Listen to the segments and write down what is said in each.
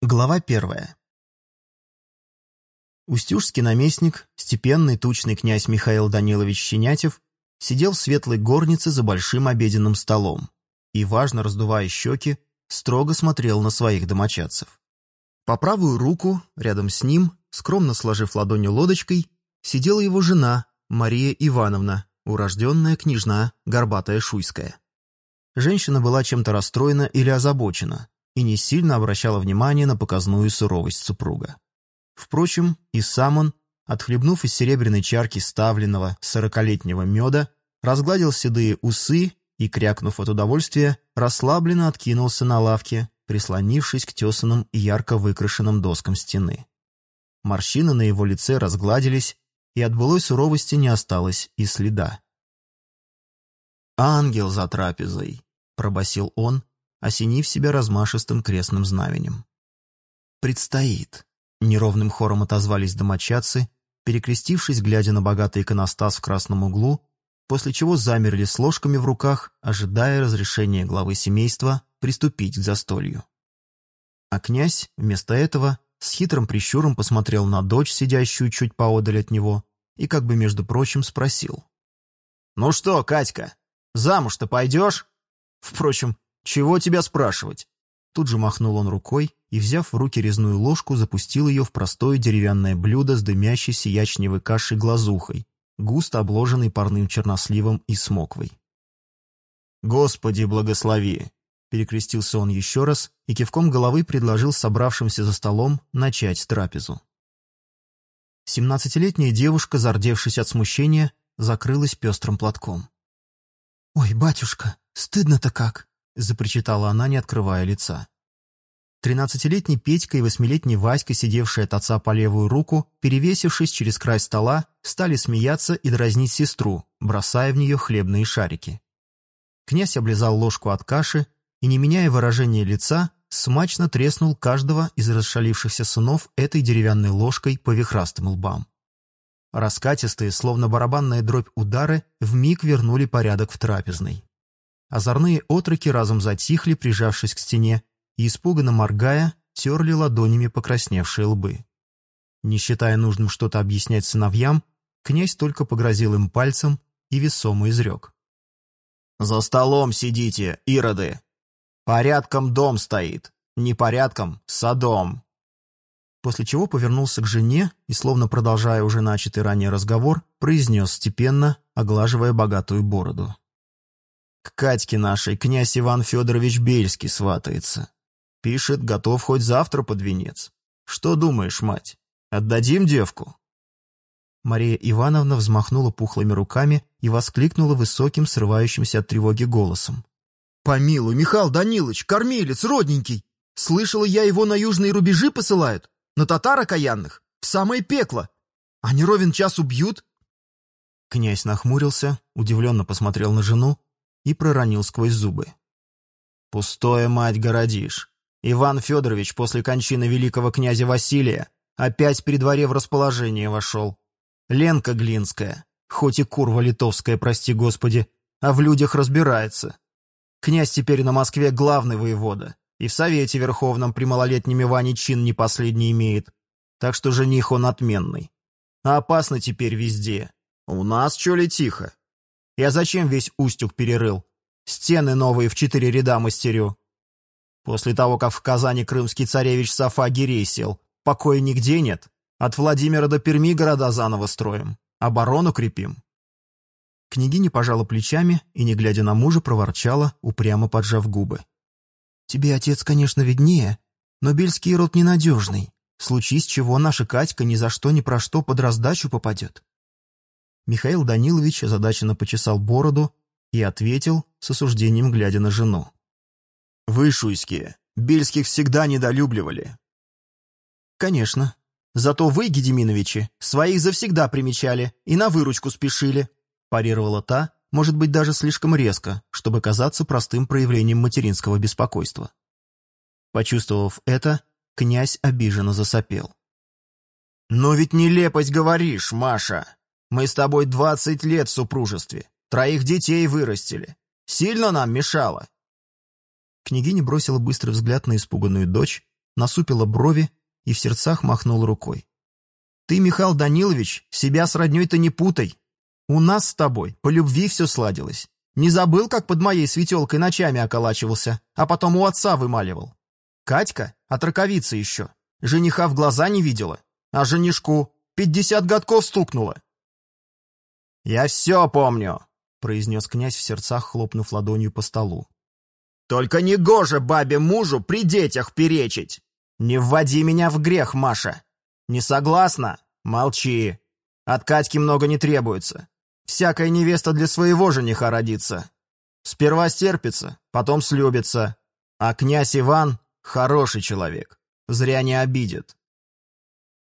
Глава первая. Устюжский наместник, степенный тучный князь Михаил Данилович Щенятев, сидел в светлой горнице за большим обеденным столом и, важно раздувая щеки, строго смотрел на своих домочадцев. По правую руку, рядом с ним, скромно сложив ладонью лодочкой, сидела его жена Мария Ивановна, урожденная княжна Горбатая Шуйская. Женщина была чем-то расстроена или озабочена, и не сильно обращала внимание на показную суровость супруга. Впрочем, и сам он, отхлебнув из серебряной чарки ставленного сорокалетнего меда, разгладил седые усы и, крякнув от удовольствия, расслабленно откинулся на лавке, прислонившись к тесанным и ярко выкрашенным доскам стены. Морщины на его лице разгладились, и от былой суровости не осталось и следа. «Ангел за трапезой», — пробасил он, осенив себя размашистым крестным знаменем. «Предстоит», — неровным хором отозвались домочадцы, перекрестившись, глядя на богатый иконостас в красном углу, после чего замерли с ложками в руках, ожидая разрешения главы семейства приступить к застолью. А князь, вместо этого, с хитрым прищуром посмотрел на дочь, сидящую чуть поодаль от него, и как бы, между прочим, спросил. «Ну что, Катька, замуж-то пойдешь?» Впрочем, «Чего тебя спрашивать?» Тут же махнул он рукой и, взяв в руки резную ложку, запустил ее в простое деревянное блюдо с дымящейся ячневой кашей глазухой, густо обложенной парным черносливом и смоквой. «Господи, благослови!» Перекрестился он еще раз и кивком головы предложил собравшимся за столом начать трапезу. Семнадцатилетняя девушка, зардевшись от смущения, закрылась пестрым платком. «Ой, батюшка, стыдно-то как!» Запричитала она, не открывая лица. Тринадцатилетний Петька и восьмилетний Васька, сидевшие от отца по левую руку, перевесившись через край стола, стали смеяться и дразнить сестру, бросая в нее хлебные шарики. Князь облизал ложку от каши и, не меняя выражения лица, смачно треснул каждого из расшалившихся сынов этой деревянной ложкой по вихрастым лбам. Раскатистые, словно барабанная дробь удары, вмиг вернули порядок в трапезной. Озорные отроки разом затихли, прижавшись к стене, и, испуганно моргая, терли ладонями покрасневшие лбы. Не считая нужным что-то объяснять сыновьям, князь только погрозил им пальцем и весомо изрек. «За столом сидите, ироды! Порядком дом стоит, не порядком садом!» После чего повернулся к жене и, словно продолжая уже начатый ранее разговор, произнес степенно, оглаживая богатую бороду. К Катьке нашей князь Иван Федорович Бельский сватается. Пишет, готов хоть завтра под венец. Что думаешь, мать, отдадим девку?» Мария Ивановна взмахнула пухлыми руками и воскликнула высоким, срывающимся от тревоги голосом. «Помилуй, Михаил Данилович, кормилец, родненький! Слышала я, его на южные рубежи посылают, на татар окаянных, в самое пекло. А не ровен час убьют?» Князь нахмурился, удивленно посмотрел на жену и проронил сквозь зубы. «Пустое, мать, городишь. Иван Федорович после кончины великого князя Василия опять при дворе в расположение вошел. Ленка Глинская, хоть и курва литовская, прости господи, а в людях разбирается. Князь теперь на Москве главный воевода, и в Совете Верховном при малолетнем Иване чин не последний имеет, так что жених он отменный. А опасно теперь везде. У нас чё ли тихо? Я зачем весь Устюг перерыл? Стены новые в четыре ряда мастерю. После того, как в Казани крымский царевич Сафа Гирей сел, покоя нигде нет. От Владимира до Перми города заново строим. Оборону крепим. Княгиня пожала плечами и, не глядя на мужа, проворчала, упрямо поджав губы. «Тебе, отец, конечно, виднее, но бельский род ненадежный. Случись чего, наша Катька ни за что ни про что под раздачу попадет. Михаил Данилович озадаченно почесал бороду и ответил, с осуждением глядя на жену. «Вы, шуйские, бельских всегда недолюбливали». «Конечно. Зато вы, Гедеминовичи, своих завсегда примечали и на выручку спешили», парировала та, может быть, даже слишком резко, чтобы казаться простым проявлением материнского беспокойства. Почувствовав это, князь обиженно засопел. «Но ведь нелепость говоришь, Маша!» Мы с тобой двадцать лет в супружестве, троих детей вырастили. Сильно нам мешало?» Княгиня бросила быстрый взгляд на испуганную дочь, насупила брови и в сердцах махнул рукой. «Ты, Михаил Данилович, себя с родней-то не путай. У нас с тобой по любви все сладилось. Не забыл, как под моей светелкой ночами околачивался, а потом у отца вымаливал. Катька, от раковицы еще, жениха в глаза не видела, а женишку пятьдесят годков стукнула». «Я все помню», — произнес князь в сердцах, хлопнув ладонью по столу. «Только не гоже бабе мужу при детях перечить! Не вводи меня в грех, Маша! Не согласна? Молчи! От Катьки много не требуется. Всякая невеста для своего жениха родится. Сперва стерпится, потом слюбится. А князь Иван — хороший человек, зря не обидит».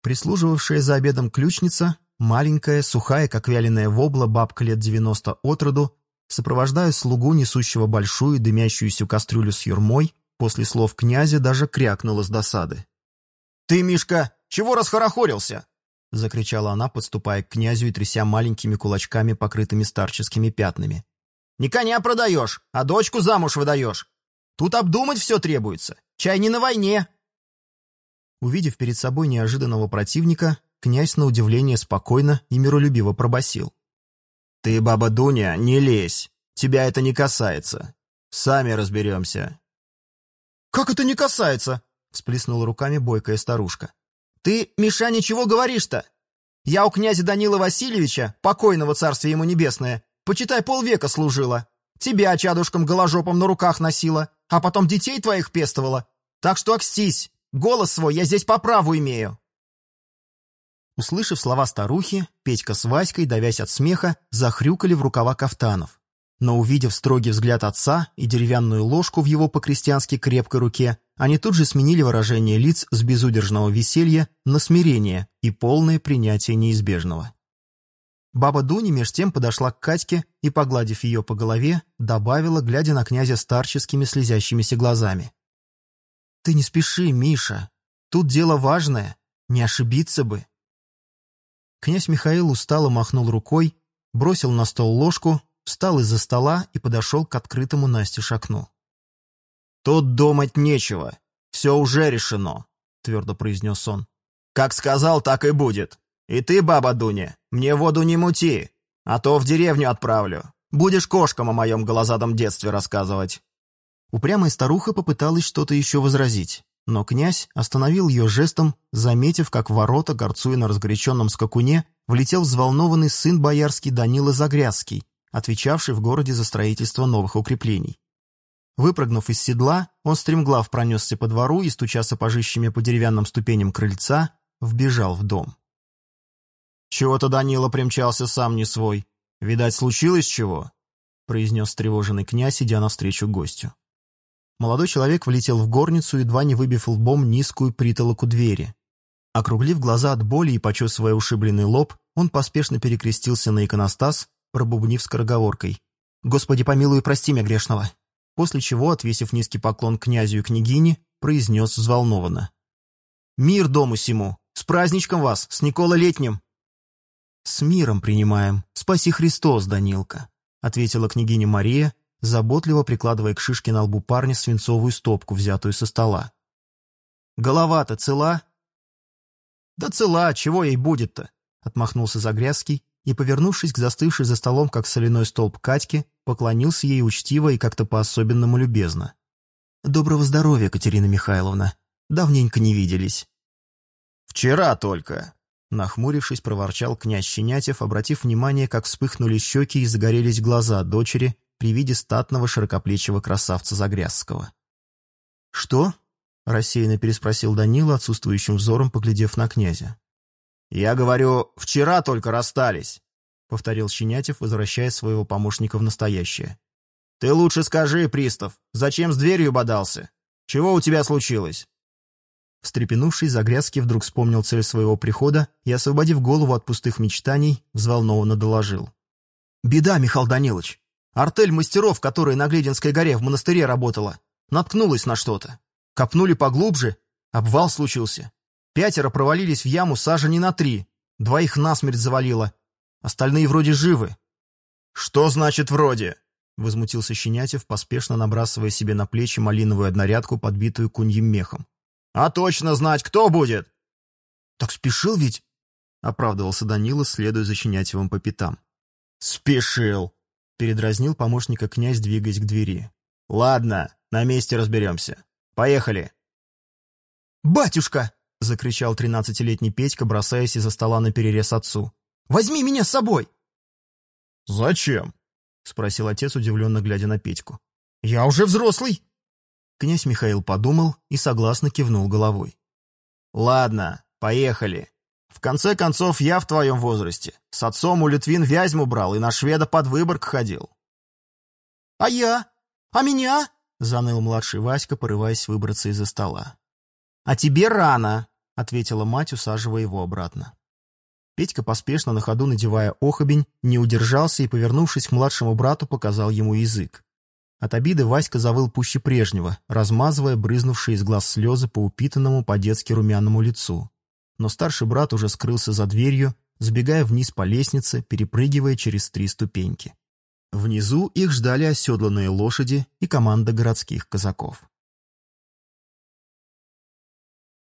Прислуживавшая за обедом ключница Маленькая, сухая, как вяленая вобла, бабка лет девяносто от роду, сопровождая слугу, несущего большую дымящуюся кастрюлю с юрмой, после слов князя даже крякнула с досады. «Ты, Мишка, чего расхорохорился?» — закричала она, подступая к князю и тряся маленькими кулачками, покрытыми старческими пятнами. «Не коня продаешь, а дочку замуж выдаешь. Тут обдумать все требуется. Чай не на войне». Увидев перед собой неожиданного противника, Князь на удивление спокойно и миролюбиво пробасил. «Ты, баба Дуня, не лезь. Тебя это не касается. Сами разберемся». «Как это не касается?» — всплеснула руками бойкая старушка. «Ты, Миша, ничего говоришь-то? Я у князя Данила Васильевича, покойного царствия ему небесное, почитай, полвека служила. Тебя чадушком голожопом на руках носила, а потом детей твоих пестовала. Так что окстись, голос свой я здесь по праву имею». Услышав слова старухи, Петька с Васькой, давясь от смеха, захрюкали в рукава кафтанов. Но увидев строгий взгляд отца и деревянную ложку в его по-крестьянски крепкой руке, они тут же сменили выражение лиц с безудержного веселья на смирение и полное принятие неизбежного. Баба Дуня меж тем подошла к Катьке и, погладив ее по голове, добавила, глядя на князя старческими слезящимися глазами. «Ты не спеши, Миша. Тут дело важное. Не ошибиться бы. Князь Михаил устало махнул рукой, бросил на стол ложку, встал из-за стола и подошел к открытому Насте окну. «Тут думать нечего. Все уже решено», — твердо произнес он. «Как сказал, так и будет. И ты, баба Дуня, мне воду не мути, а то в деревню отправлю. Будешь кошкам о моем голозадом детстве рассказывать». Упрямая старуха попыталась что-то еще возразить. Но князь остановил ее жестом, заметив, как в ворота, горцуя на разгоряченном скакуне, влетел взволнованный сын боярский Данила Загрязский, отвечавший в городе за строительство новых укреплений. Выпрыгнув из седла, он стремглав пронесся по двору и, стуча сапожищами по деревянным ступеням крыльца, вбежал в дом. «Чего-то Данила примчался сам не свой. Видать, случилось чего?» — произнес встревоженный князь, идя навстречу гостю. Молодой человек влетел в горницу, едва не выбив лбом низкую притолоку двери. Округлив глаза от боли и почесывая ушибленный лоб, он поспешно перекрестился на иконостас, пробубнив скороговоркой. «Господи, помилуй и прости меня грешного!» После чего, отвесив низкий поклон князю и княгине, произнес взволнованно. «Мир дому сему! С праздничком вас! С Никола Летним!» «С миром принимаем! Спаси Христос, Данилка!» ответила княгиня Мария, заботливо прикладывая к шишке на лбу парня свинцовую стопку, взятую со стола. «Голова-то цела?» «Да цела, чего ей будет-то?» — отмахнулся Загрязский и, повернувшись к застывшей за столом, как соляной столб Катьке, поклонился ей учтиво и как-то по-особенному любезно. «Доброго здоровья, Катерина Михайловна. Давненько не виделись». «Вчера только», — нахмурившись, проворчал князь Щенятев, обратив внимание, как вспыхнули щеки и загорелись глаза дочери, при виде статного широкоплечего красавца Загрязского. «Что?» — рассеянно переспросил Данила, отсутствующим взором, поглядев на князя. «Я говорю, вчера только расстались», — повторил Щенятев, возвращая своего помощника в настоящее. «Ты лучше скажи, пристав, зачем с дверью бодался? Чего у тебя случилось?» Встрепенувшись, Загрязский вдруг вспомнил цель своего прихода и, освободив голову от пустых мечтаний, взволнованно доложил. «Беда, Михаил Данилович. Артель мастеров, которая на Глединской горе в монастыре работала, наткнулась на что-то. Копнули поглубже, обвал случился. Пятеро провалились в яму сажени на три, двоих насмерть завалило. Остальные вроде живы. «Что значит «вроде»?» — возмутился Щенятев, поспешно набрасывая себе на плечи малиновую однорядку, подбитую куньим мехом. А точно знать, кто будет? Так спешил ведь? Оправдывался Данила, следуя за Щенятевым по пятам. Спешил. Передразнил помощника князь, двигаясь к двери. Ладно, на месте разберемся. Поехали. «Батюшка!» — закричал тринадцатилетний Петька, бросаясь из-за стола на перерез отцу. «Возьми меня с собой!» «Зачем?» — спросил отец, удивленно глядя на Петьку. «Я уже взрослый!» Князь Михаил подумал и согласно кивнул головой. «Ладно, поехали. В конце концов, я в твоем возрасте. С отцом у Литвин Вязьму брал и на шведа под Выборг ходил». «А я? А меня?» — заныл младший Васька, порываясь выбраться из-за стола. «А тебе рано», — ответила мать, усаживая его обратно. Петька, поспешно на ходу надевая охобень, не удержался и, повернувшись к младшему брату, показал ему язык. От обиды Васька завыл пуще прежнего, размазывая брызнувшие из глаз слезы по упитанному по-детски румяному лицу. Но старший брат уже скрылся за дверью, сбегая вниз по лестнице, перепрыгивая через три ступеньки. Внизу их ждали оседланные лошади и команда городских казаков.